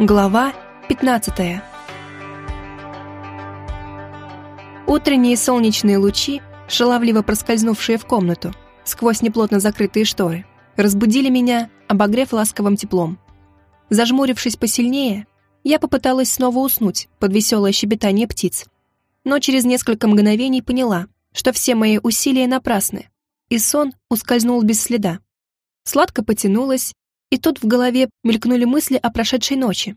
Глава 15 Утренние солнечные лучи, шаловливо проскользнувшие в комнату, сквозь неплотно закрытые шторы, разбудили меня, обогрев ласковым теплом. Зажмурившись посильнее, я попыталась снова уснуть под веселое щебетание птиц, но через несколько мгновений поняла, что все мои усилия напрасны, и сон ускользнул без следа. Сладко потянулась, и тут в голове мелькнули мысли о прошедшей ночи,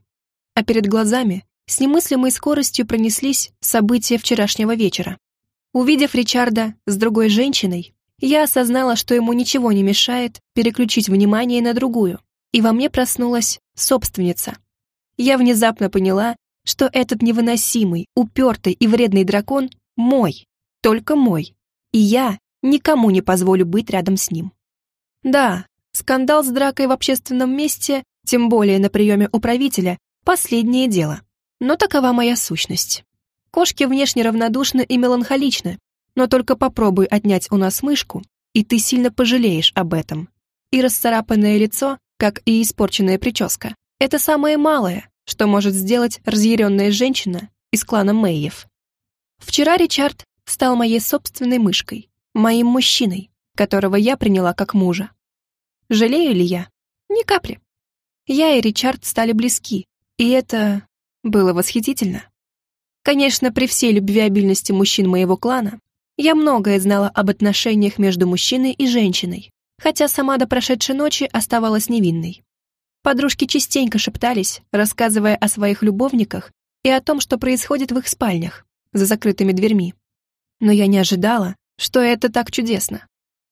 а перед глазами с немыслимой скоростью пронеслись события вчерашнего вечера. Увидев Ричарда с другой женщиной, я осознала, что ему ничего не мешает переключить внимание на другую, и во мне проснулась собственница. Я внезапно поняла, что этот невыносимый, упертый и вредный дракон мой, только мой, и я никому не позволю быть рядом с ним. Да, Скандал с дракой в общественном месте, тем более на приеме у правителя, последнее дело. Но такова моя сущность. Кошки внешне равнодушны и меланхоличны, но только попробуй отнять у нас мышку, и ты сильно пожалеешь об этом. И расцарапанное лицо, как и испорченная прическа, это самое малое, что может сделать разъяренная женщина из клана Мэйев. Вчера Ричард стал моей собственной мышкой, моим мужчиной, которого я приняла как мужа. Жалею ли я? Ни капли. Я и Ричард стали близки, и это было восхитительно. Конечно, при всей любвеобильности мужчин моего клана, я многое знала об отношениях между мужчиной и женщиной, хотя сама до прошедшей ночи оставалась невинной. Подружки частенько шептались, рассказывая о своих любовниках и о том, что происходит в их спальнях, за закрытыми дверьми. Но я не ожидала, что это так чудесно.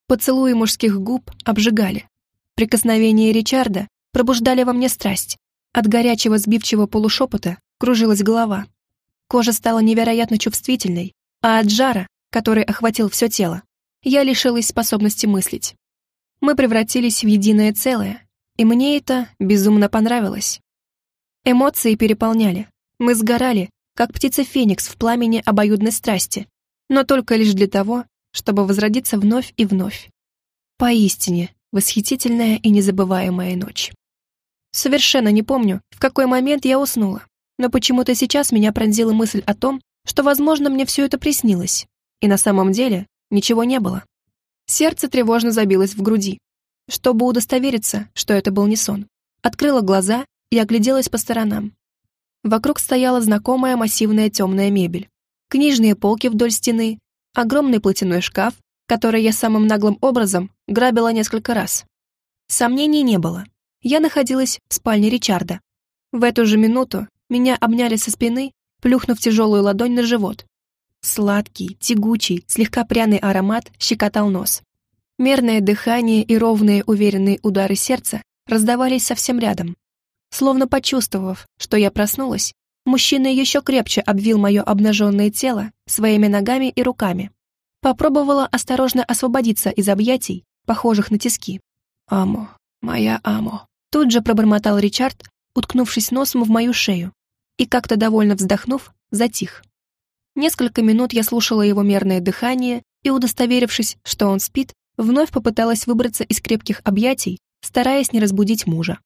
Поцелуи мужских губ обжигали, Прикосновения Ричарда пробуждали во мне страсть. От горячего сбивчивого полушепота кружилась голова. Кожа стала невероятно чувствительной, а от жара, который охватил все тело, я лишилась способности мыслить. Мы превратились в единое целое, и мне это безумно понравилось. Эмоции переполняли. Мы сгорали, как птица Феникс в пламени обоюдной страсти, но только лишь для того, чтобы возродиться вновь и вновь. Поистине, Восхитительная и незабываемая ночь. Совершенно не помню, в какой момент я уснула, но почему-то сейчас меня пронзила мысль о том, что, возможно, мне все это приснилось, и на самом деле ничего не было. Сердце тревожно забилось в груди. Чтобы удостовериться, что это был не сон, открыла глаза и огляделась по сторонам. Вокруг стояла знакомая массивная темная мебель. Книжные полки вдоль стены, огромный платяной шкаф который я самым наглым образом грабила несколько раз. Сомнений не было. Я находилась в спальне Ричарда. В эту же минуту меня обняли со спины, плюхнув тяжелую ладонь на живот. Сладкий, тягучий, слегка пряный аромат щекотал нос. Мерное дыхание и ровные уверенные удары сердца раздавались совсем рядом. Словно почувствовав, что я проснулась, мужчина еще крепче обвил мое обнаженное тело своими ногами и руками. Попробовала осторожно освободиться из объятий, похожих на тиски. «Амо, моя Амо», тут же пробормотал Ричард, уткнувшись носом в мою шею, и как-то довольно вздохнув, затих. Несколько минут я слушала его мерное дыхание и, удостоверившись, что он спит, вновь попыталась выбраться из крепких объятий, стараясь не разбудить мужа.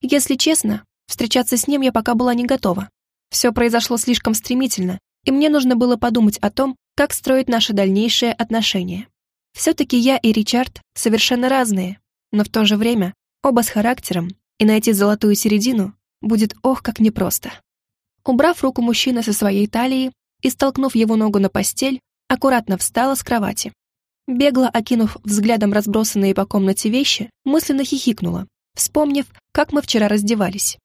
Если честно, встречаться с ним я пока была не готова. Все произошло слишком стремительно, и мне нужно было подумать о том, как строить наши дальнейшие отношения. Все-таки я и Ричард совершенно разные, но в то же время оба с характером, и найти золотую середину будет ох как непросто. Убрав руку мужчины со своей талии и столкнув его ногу на постель, аккуратно встала с кровати. Бегло окинув взглядом разбросанные по комнате вещи, мысленно хихикнула, вспомнив, как мы вчера раздевались.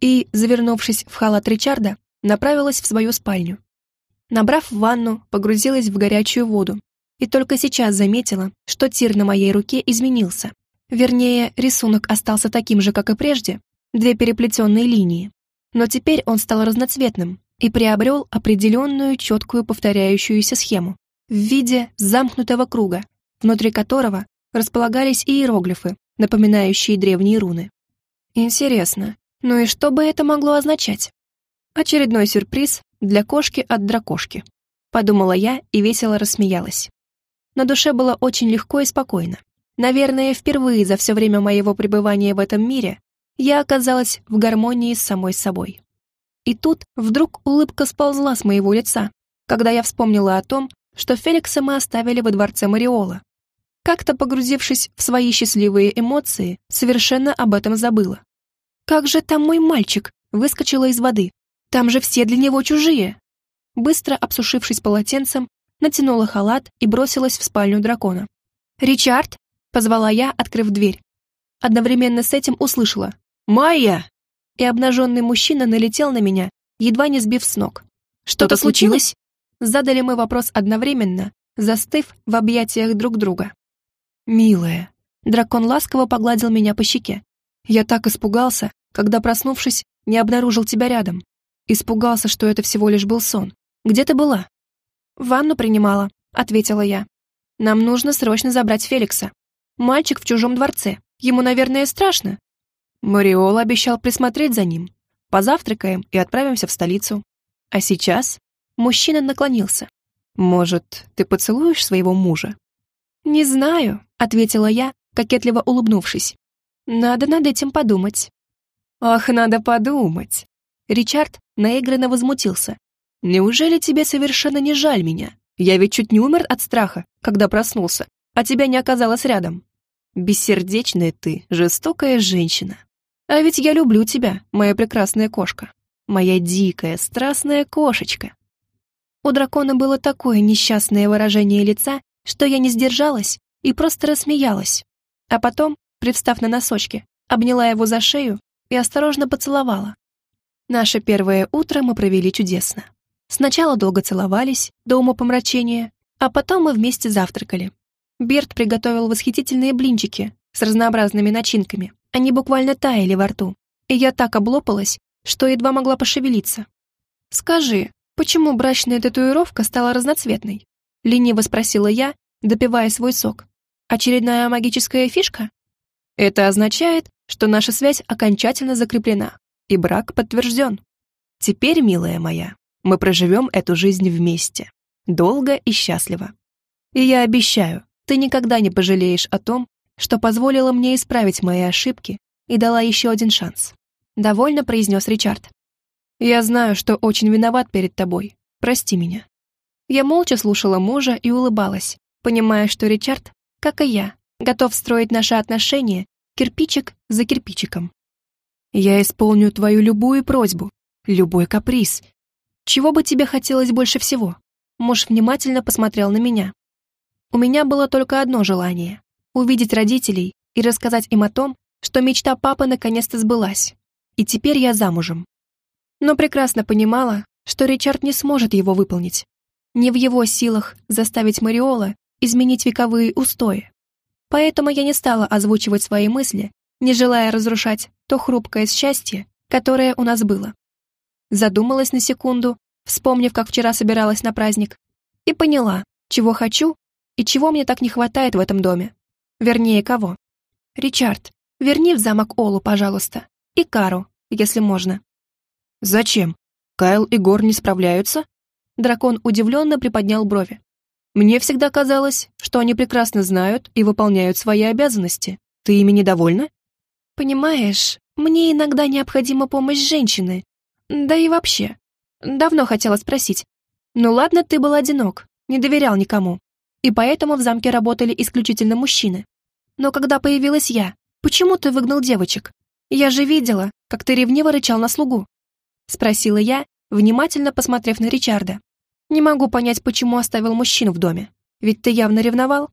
И, завернувшись в халат Ричарда, направилась в свою спальню, Набрав ванну, погрузилась в горячую воду и только сейчас заметила, что тир на моей руке изменился. Вернее, рисунок остался таким же, как и прежде, две переплетенные линии. Но теперь он стал разноцветным и приобрел определенную четкую повторяющуюся схему в виде замкнутого круга, внутри которого располагались иероглифы, напоминающие древние руны. Интересно, ну и что бы это могло означать? Очередной сюрприз для кошки от дракошки. Подумала я и весело рассмеялась. На душе было очень легко и спокойно. Наверное, впервые за все время моего пребывания в этом мире я оказалась в гармонии с самой собой. И тут вдруг улыбка сползла с моего лица, когда я вспомнила о том, что Феликса мы оставили во дворце Мариола. Как-то погрузившись в свои счастливые эмоции, совершенно об этом забыла. «Как же там мой мальчик?» выскочила из воды. «Там же все для него чужие!» Быстро обсушившись полотенцем, натянула халат и бросилась в спальню дракона. «Ричард!» — позвала я, открыв дверь. Одновременно с этим услышала «Майя!» И обнаженный мужчина налетел на меня, едва не сбив с ног. «Что-то случилось?» Задали мы вопрос одновременно, застыв в объятиях друг друга. «Милая!» Дракон ласково погладил меня по щеке. Я так испугался, когда, проснувшись, не обнаружил тебя рядом. Испугался, что это всего лишь был сон. Где ты была?» «Ванну принимала», — ответила я. «Нам нужно срочно забрать Феликса. Мальчик в чужом дворце. Ему, наверное, страшно». Мариола обещал присмотреть за ним. Позавтракаем и отправимся в столицу. А сейчас мужчина наклонился. «Может, ты поцелуешь своего мужа?» «Не знаю», — ответила я, кокетливо улыбнувшись. «Надо над этим подумать». «Ах, надо подумать!» Ричард наигранно возмутился. «Неужели тебе совершенно не жаль меня? Я ведь чуть не умер от страха, когда проснулся, а тебя не оказалось рядом. Бессердечная ты, жестокая женщина. А ведь я люблю тебя, моя прекрасная кошка. Моя дикая, страстная кошечка». У дракона было такое несчастное выражение лица, что я не сдержалась и просто рассмеялась. А потом, привстав на носочки, обняла его за шею и осторожно поцеловала. Наше первое утро мы провели чудесно. Сначала долго целовались, до умопомрачения, а потом мы вместе завтракали. Берт приготовил восхитительные блинчики с разнообразными начинками. Они буквально таяли во рту, и я так облопалась, что едва могла пошевелиться. «Скажи, почему брачная татуировка стала разноцветной?» — лениво спросила я, допивая свой сок. «Очередная магическая фишка?» «Это означает, что наша связь окончательно закреплена, и брак подтвержден. Теперь, милая моя, мы проживем эту жизнь вместе, долго и счастливо. И я обещаю, ты никогда не пожалеешь о том, что позволила мне исправить мои ошибки и дала еще один шанс. Довольно произнес Ричард. Я знаю, что очень виноват перед тобой. Прости меня. Я молча слушала мужа и улыбалась, понимая, что Ричард, как и я, готов строить наши отношения кирпичик за кирпичиком. Я исполню твою любую просьбу, любой каприз. Чего бы тебе хотелось больше всего? Муж внимательно посмотрел на меня. У меня было только одно желание — увидеть родителей и рассказать им о том, что мечта папы наконец-то сбылась, и теперь я замужем. Но прекрасно понимала, что Ричард не сможет его выполнить. Не в его силах заставить Мариола изменить вековые устои. Поэтому я не стала озвучивать свои мысли, не желая разрушать то хрупкое счастье, которое у нас было. Задумалась на секунду, вспомнив, как вчера собиралась на праздник, и поняла, чего хочу и чего мне так не хватает в этом доме. Вернее, кого. Ричард, верни в замок Олу, пожалуйста, и Кару, если можно. Зачем? Кайл и Гор не справляются? Дракон удивленно приподнял брови. Мне всегда казалось, что они прекрасно знают и выполняют свои обязанности. Ты ими недовольна? Понимаешь, мне иногда необходима помощь женщины. Да и вообще. Давно хотела спросить. Ну ладно, ты был одинок, не доверял никому. И поэтому в замке работали исключительно мужчины. Но когда появилась я, почему ты выгнал девочек? Я же видела, как ты ревниво рычал на слугу. Спросила я, внимательно посмотрев на Ричарда. Не могу понять, почему оставил мужчину в доме. Ведь ты явно ревновал.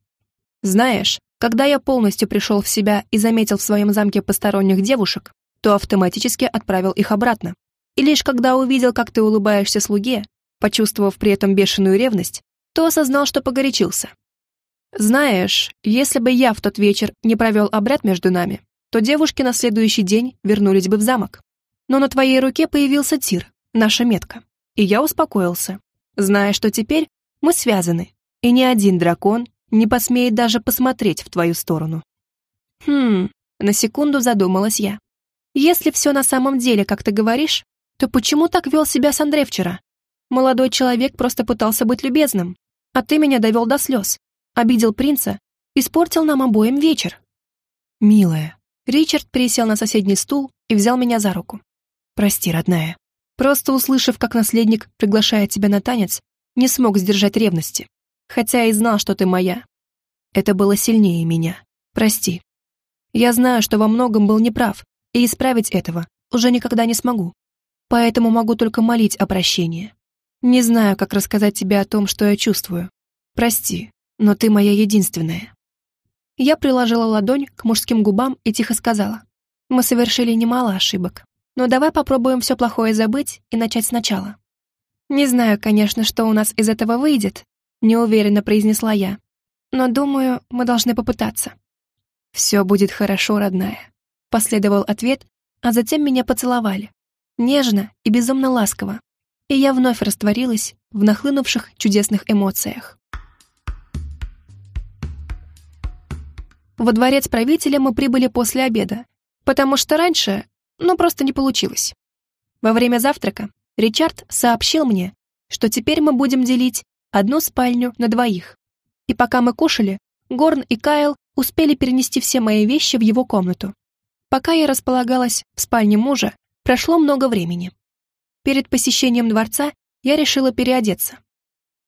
Знаешь, когда я полностью пришел в себя и заметил в своем замке посторонних девушек, то автоматически отправил их обратно. И лишь когда увидел, как ты улыбаешься слуге, почувствовав при этом бешеную ревность, то осознал, что погорячился. Знаешь, если бы я в тот вечер не провел обряд между нами, то девушки на следующий день вернулись бы в замок. Но на твоей руке появился тир, наша метка, и я успокоился зная, что теперь мы связаны, и ни один дракон не посмеет даже посмотреть в твою сторону. Хм, на секунду задумалась я. Если все на самом деле, как ты говоришь, то почему так вел себя с Андре вчера? Молодой человек просто пытался быть любезным, а ты меня довел до слез, обидел принца, испортил нам обоим вечер. Милая, Ричард пересел на соседний стул и взял меня за руку. «Прости, родная. Просто услышав, как наследник приглашает тебя на танец, не смог сдержать ревности, хотя и знал, что ты моя. Это было сильнее меня. Прости. Я знаю, что во многом был неправ, и исправить этого уже никогда не смогу. Поэтому могу только молить о прощении. Не знаю, как рассказать тебе о том, что я чувствую. Прости, но ты моя единственная». Я приложила ладонь к мужским губам и тихо сказала. «Мы совершили немало ошибок, но давай попробуем все плохое забыть и начать сначала». «Не знаю, конечно, что у нас из этого выйдет», неуверенно произнесла я. «Но думаю, мы должны попытаться». «Все будет хорошо, родная», последовал ответ, а затем меня поцеловали. Нежно и безумно ласково. И я вновь растворилась в нахлынувших чудесных эмоциях. Во дворец правителя мы прибыли после обеда, потому что раньше, ну, просто не получилось. Во время завтрака Ричард сообщил мне, что теперь мы будем делить одну спальню на двоих. И пока мы кушали, Горн и Кайл успели перенести все мои вещи в его комнату. Пока я располагалась в спальне мужа, прошло много времени. Перед посещением дворца я решила переодеться.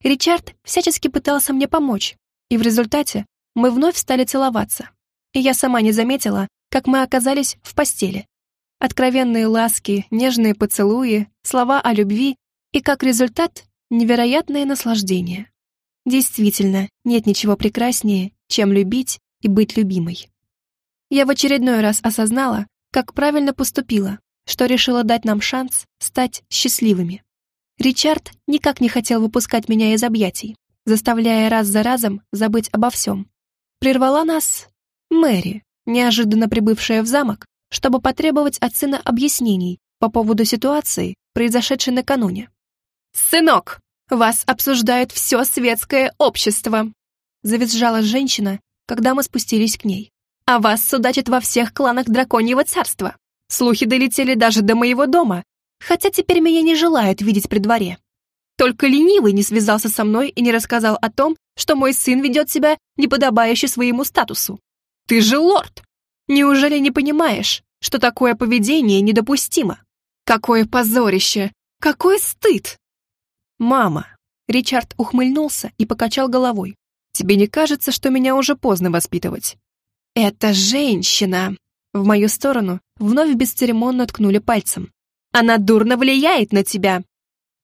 Ричард всячески пытался мне помочь, и в результате мы вновь стали целоваться, и я сама не заметила, как мы оказались в постели. Откровенные ласки, нежные поцелуи, слова о любви и, как результат, невероятное наслаждение. Действительно, нет ничего прекраснее, чем любить и быть любимой. Я в очередной раз осознала, как правильно поступила, что решила дать нам шанс стать счастливыми. Ричард никак не хотел выпускать меня из объятий, заставляя раз за разом забыть обо всем. Прервала нас Мэри, неожиданно прибывшая в замок, чтобы потребовать от сына объяснений по поводу ситуации, произошедшей накануне. «Сынок, вас обсуждает все светское общество!» завизжала женщина, когда мы спустились к ней. «А вас судачат во всех кланах Драконьего царства. Слухи долетели даже до моего дома, хотя теперь меня не желают видеть при дворе. Только ленивый не связался со мной и не рассказал о том, что мой сын ведет себя неподобающе своему статусу. Ты же лорд! Неужели не понимаешь, что такое поведение недопустимо? Какое позорище! Какой стыд! Мама! Ричард ухмыльнулся и покачал головой. Тебе не кажется, что меня уже поздно воспитывать? Это женщина! В мою сторону вновь бесцеремонно ткнули пальцем. Она дурно влияет на тебя.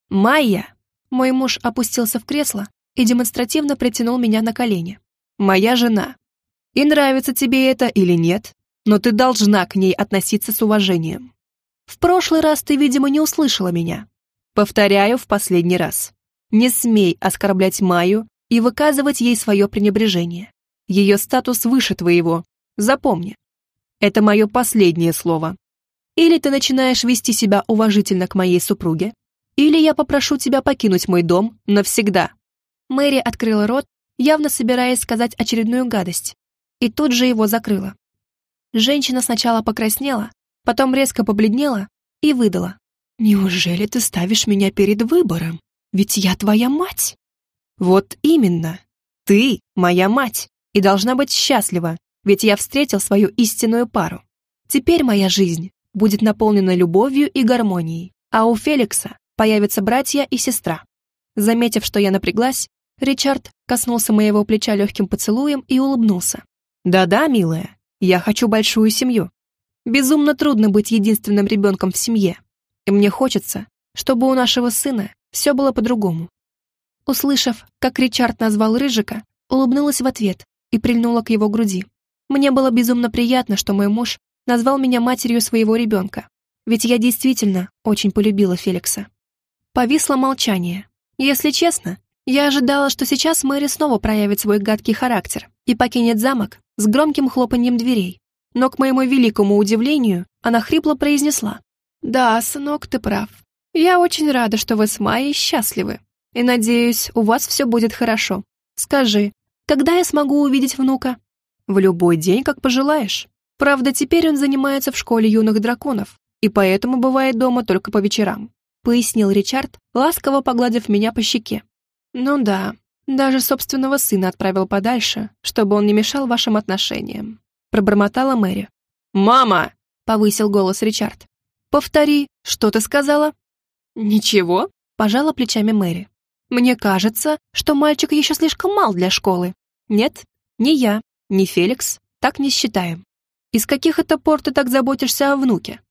Майя! Мой муж опустился в кресло и демонстративно притянул меня на колени. «Моя жена. И нравится тебе это или нет, но ты должна к ней относиться с уважением. В прошлый раз ты, видимо, не услышала меня. Повторяю в последний раз. Не смей оскорблять Майю и выказывать ей свое пренебрежение. Ее статус выше твоего. Запомни. Это мое последнее слово. Или ты начинаешь вести себя уважительно к моей супруге, или я попрошу тебя покинуть мой дом навсегда». Мэри открыла рот, явно собираясь сказать очередную гадость, и тут же его закрыла. Женщина сначала покраснела, потом резко побледнела и выдала. «Неужели ты ставишь меня перед выбором? Ведь я твоя мать!» «Вот именно! Ты моя мать и должна быть счастлива, ведь я встретил свою истинную пару. Теперь моя жизнь будет наполнена любовью и гармонией, а у Феликса появятся братья и сестра. Заметив, что я напряглась, Ричард коснулся моего плеча легким поцелуем и улыбнулся. «Да-да, милая, я хочу большую семью. Безумно трудно быть единственным ребенком в семье, и мне хочется, чтобы у нашего сына все было по-другому». Услышав, как Ричард назвал Рыжика, улыбнулась в ответ и прильнула к его груди. Мне было безумно приятно, что мой муж назвал меня матерью своего ребенка, ведь я действительно очень полюбила Феликса. Повисло молчание. Если честно, я ожидала, что сейчас Мэри снова проявит свой гадкий характер и покинет замок с громким хлопаньем дверей. Но, к моему великому удивлению, она хрипло произнесла. «Да, сынок, ты прав. Я очень рада, что вы с Майей счастливы. И надеюсь, у вас все будет хорошо. Скажи, когда я смогу увидеть внука?» «В любой день, как пожелаешь. Правда, теперь он занимается в школе юных драконов, и поэтому бывает дома только по вечерам пояснил Ричард, ласково погладив меня по щеке. «Ну да, даже собственного сына отправил подальше, чтобы он не мешал вашим отношениям», пробормотала Мэри. «Мама!» — повысил голос Ричард. «Повтори, что ты сказала?» «Ничего», — пожала плечами Мэри. «Мне кажется, что мальчик еще слишком мал для школы. Нет, ни я, ни Феликс так не считаем. Из каких это пор ты так заботишься о внуке?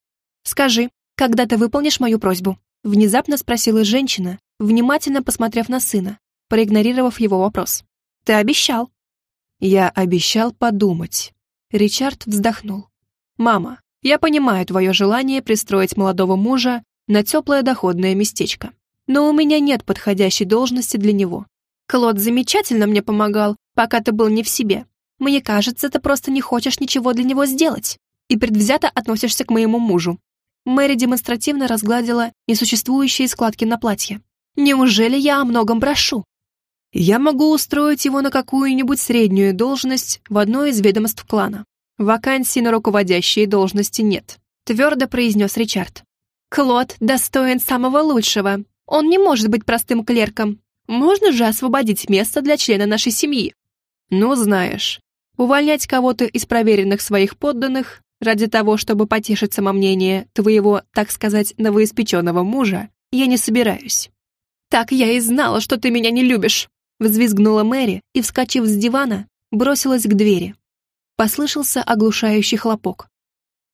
Скажи, когда ты выполнишь мою просьбу?» Внезапно спросила женщина, внимательно посмотрев на сына, проигнорировав его вопрос. «Ты обещал». «Я обещал подумать». Ричард вздохнул. «Мама, я понимаю твое желание пристроить молодого мужа на теплое доходное местечко, но у меня нет подходящей должности для него. Клод замечательно мне помогал, пока ты был не в себе. Мне кажется, ты просто не хочешь ничего для него сделать и предвзято относишься к моему мужу». Мэри демонстративно разгладила несуществующие складки на платье. «Неужели я о многом прошу?» «Я могу устроить его на какую-нибудь среднюю должность в одной из ведомств клана. Вакансий на руководящие должности нет», твердо произнес Ричард. «Клод достоин самого лучшего. Он не может быть простым клерком. Можно же освободить место для члена нашей семьи?» «Ну, знаешь, увольнять кого-то из проверенных своих подданных ради того, чтобы потешить самомнение твоего, так сказать, новоиспеченного мужа, я не собираюсь». «Так я и знала, что ты меня не любишь!» Взвизгнула Мэри и, вскочив с дивана, бросилась к двери. Послышался оглушающий хлопок.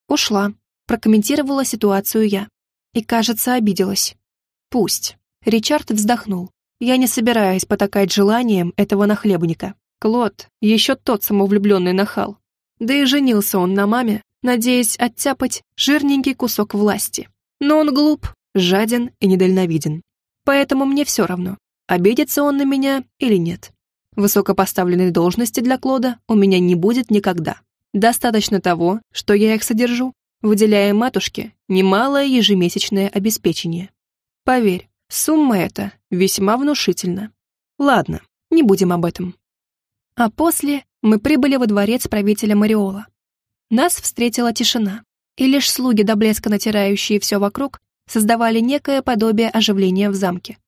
«Ушла», — прокомментировала ситуацию я. И, кажется, обиделась. «Пусть». Ричард вздохнул. «Я не собираюсь потакать желанием этого нахлебника. Клод — еще тот самовлюбленный нахал. Да и женился он на маме, надеясь оттяпать жирненький кусок власти. Но он глуп, жаден и недальновиден. Поэтому мне все равно, обидится он на меня или нет. Высокопоставленной должности для Клода у меня не будет никогда. Достаточно того, что я их содержу, выделяя матушке немалое ежемесячное обеспечение. Поверь, сумма эта весьма внушительна. Ладно, не будем об этом. А после мы прибыли во дворец правителя Мариола. Нас встретила тишина, и лишь слуги до блеска натирающие все вокруг создавали некое подобие оживления в замке.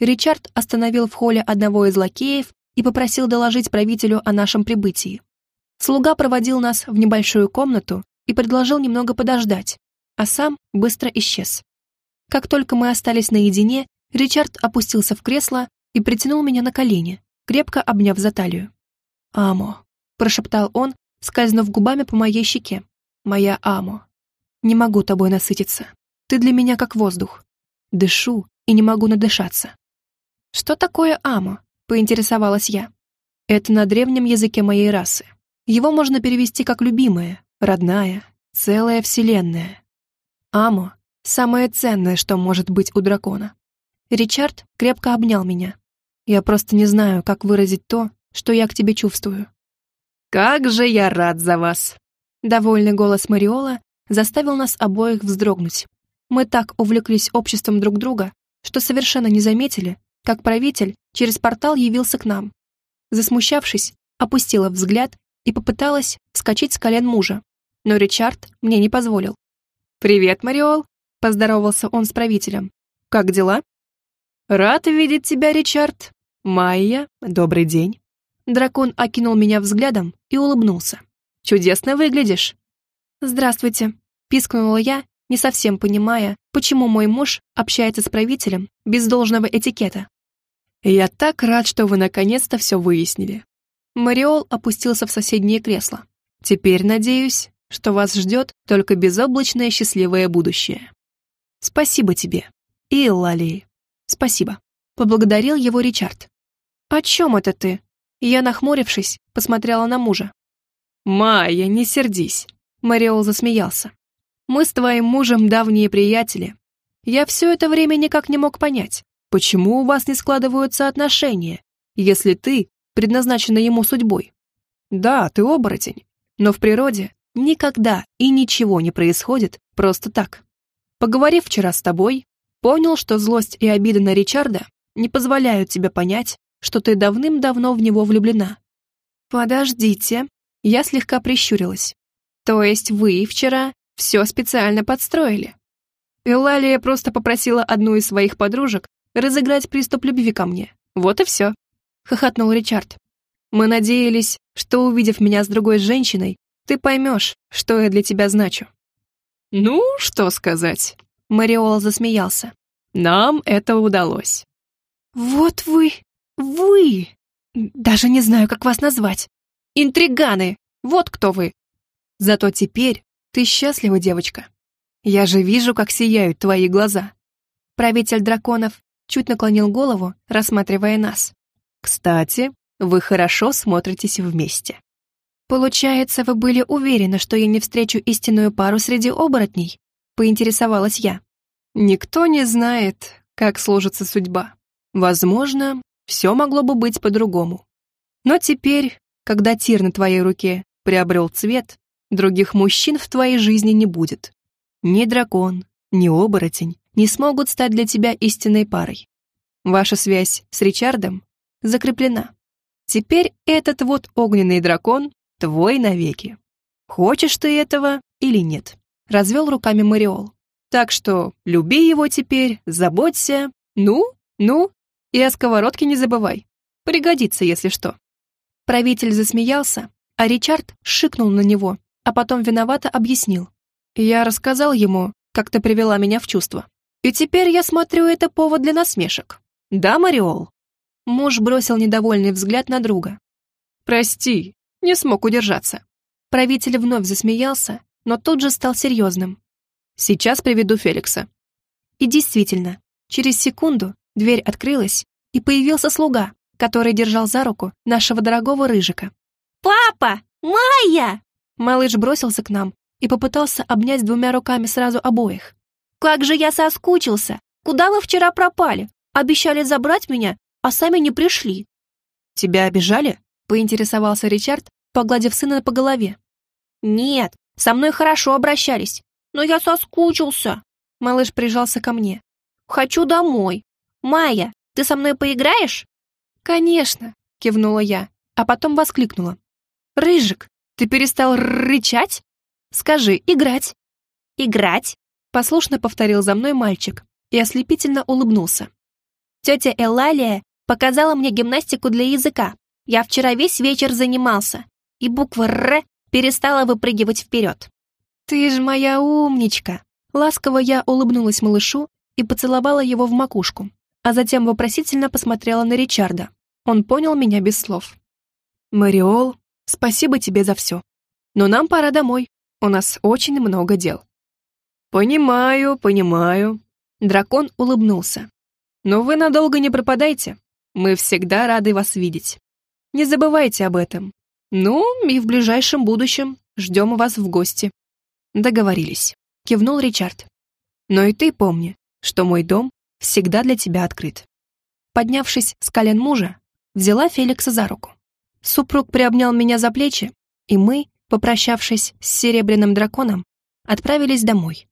Ричард остановил в холле одного из лакеев и попросил доложить правителю о нашем прибытии. Слуга проводил нас в небольшую комнату и предложил немного подождать, а сам быстро исчез. Как только мы остались наедине, Ричард опустился в кресло и притянул меня на колени, крепко обняв за талию. «Амо», — прошептал он, скользнув губами по моей щеке. «Моя Амо. Не могу тобой насытиться. Ты для меня как воздух. Дышу и не могу надышаться». «Что такое Амо?» Поинтересовалась я. Это на древнем языке моей расы. Его можно перевести как «любимая», «родная», «целая вселенная». Амо — самое ценное, что может быть у дракона. Ричард крепко обнял меня. Я просто не знаю, как выразить то, что я к тебе чувствую. «Как же я рад за вас!» Довольный голос Мариола заставил нас обоих вздрогнуть. Мы так увлеклись обществом друг друга, что совершенно не заметили, как правитель через портал явился к нам. Засмущавшись, опустила взгляд и попыталась вскочить с колен мужа, но Ричард мне не позволил. «Привет, Мариол», — поздоровался он с правителем. «Как дела?» «Рад видеть тебя, Ричард. Майя, добрый день». Дракон окинул меня взглядом и улыбнулся. «Чудесно выглядишь». «Здравствуйте», — пискнула я, не совсем понимая, почему мой муж общается с правителем без должного этикета. «Я так рад, что вы наконец-то все выяснили». Мариол опустился в соседнее кресло. «Теперь, надеюсь, что вас ждет только безоблачное счастливое будущее. Спасибо тебе. И Лалии. Спасибо». Поблагодарил его Ричард. «О чем это ты?» Я, нахмурившись, посмотрела на мужа. «Майя, не сердись», — Мариол засмеялся. «Мы с твоим мужем давние приятели. Я все это время никак не мог понять, Почему у вас не складываются отношения, если ты предназначена ему судьбой? Да, ты оборотень, но в природе никогда и ничего не происходит просто так. Поговорив вчера с тобой, понял, что злость и обида на Ричарда не позволяют тебе понять, что ты давным-давно в него влюблена. Подождите, я слегка прищурилась. То есть вы вчера все специально подстроили? Элалия просто попросила одну из своих подружек разыграть приступ любви ко мне. Вот и все», — хохотнул Ричард. «Мы надеялись, что, увидев меня с другой женщиной, Ты поймешь, что я для тебя значу». «Ну, что сказать?» Мариол засмеялся. «Нам это удалось». «Вот вы, вы! Даже не знаю, как вас назвать. Интриганы! Вот кто вы!» «Зато теперь ты счастлива, девочка. Я же вижу, как сияют твои глаза». Правитель драконов чуть наклонил голову, рассматривая нас. «Кстати, вы хорошо смотритесь вместе». «Получается, вы были уверены, что я не встречу истинную пару среди оборотней?» — поинтересовалась я. «Никто не знает, как сложится судьба. Возможно, все могло бы быть по-другому. Но теперь, когда тир на твоей руке приобрел цвет, других мужчин в твоей жизни не будет. Ни дракон, ни оборотень не смогут стать для тебя истинной парой. Ваша связь с Ричардом закреплена. Теперь этот вот огненный дракон твой навеки. Хочешь ты этого или нет? Развел руками Мариол. Так что люби его теперь, заботься. Ну, ну, и о сковородке не забывай. Пригодится, если что. Правитель засмеялся, а Ричард шикнул на него, а потом виновато объяснил. Я рассказал ему, как ты привела меня в чувство. И теперь я смотрю, это повод для насмешек. Да, Мариол? Муж бросил недовольный взгляд на друга. «Прости, не смог удержаться». Правитель вновь засмеялся, но тут же стал серьезным. «Сейчас приведу Феликса». И действительно, через секунду дверь открылась, и появился слуга, который держал за руку нашего дорогого Рыжика. «Папа! Майя!» Малыш бросился к нам и попытался обнять двумя руками сразу обоих. «Как же я соскучился! Куда вы вчера пропали? Обещали забрать меня, а сами не пришли». «Тебя обижали?» — поинтересовался Ричард, погладив сына по голове. «Нет, со мной хорошо обращались, но я соскучился». Малыш прижался ко мне. «Хочу домой. Майя, ты со мной поиграешь?» «Конечно», — кивнула я, а потом воскликнула. «Рыжик, ты перестал рычать? Скажи, играть». «Играть?» — послушно повторил за мной мальчик и ослепительно улыбнулся. Тетя Элалия показала мне гимнастику для языка. Я вчера весь вечер занимался, и буква «Р» перестала выпрыгивать вперед. «Ты ж моя умничка!» Ласково я улыбнулась малышу и поцеловала его в макушку, а затем вопросительно посмотрела на Ричарда. Он понял меня без слов. «Мариол, спасибо тебе за все. Но нам пора домой. У нас очень много дел». «Понимаю, понимаю». Дракон улыбнулся. Но вы надолго не пропадайте. Мы всегда рады вас видеть. Не забывайте об этом. Ну, и в ближайшем будущем ждем вас в гости. Договорились. Кивнул Ричард. Но и ты помни, что мой дом всегда для тебя открыт. Поднявшись с колен мужа, взяла Феликса за руку. Супруг приобнял меня за плечи, и мы, попрощавшись с серебряным драконом, отправились домой.